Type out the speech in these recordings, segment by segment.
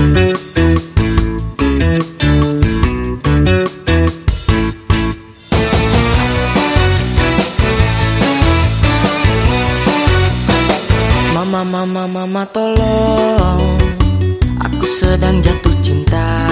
Mama, mama, mama tolong. Aku sedang jatuh cinta.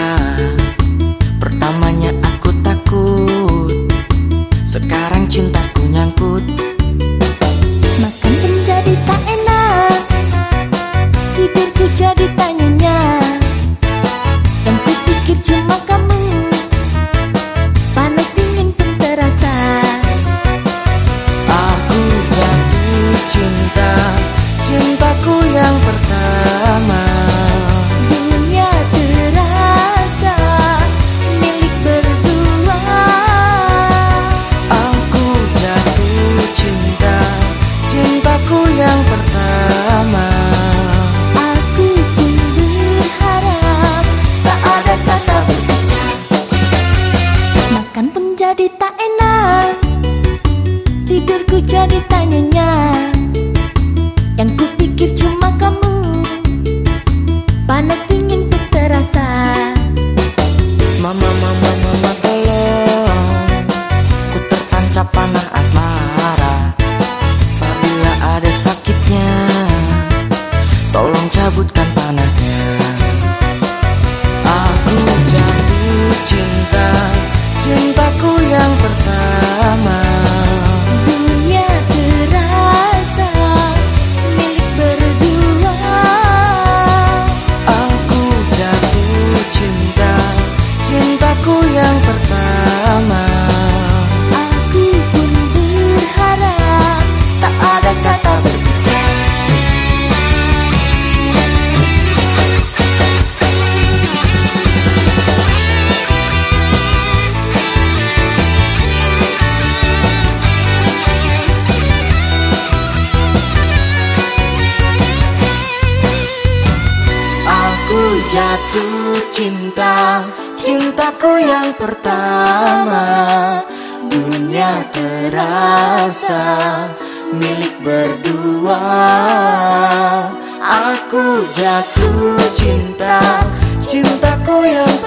bersama. Aku pun berharap tak ada kata berpisah. Aku jatuh cinta Cintaku yang pertama Dunia terasa milik berdua. Aku jatuh cinta Cintaku yang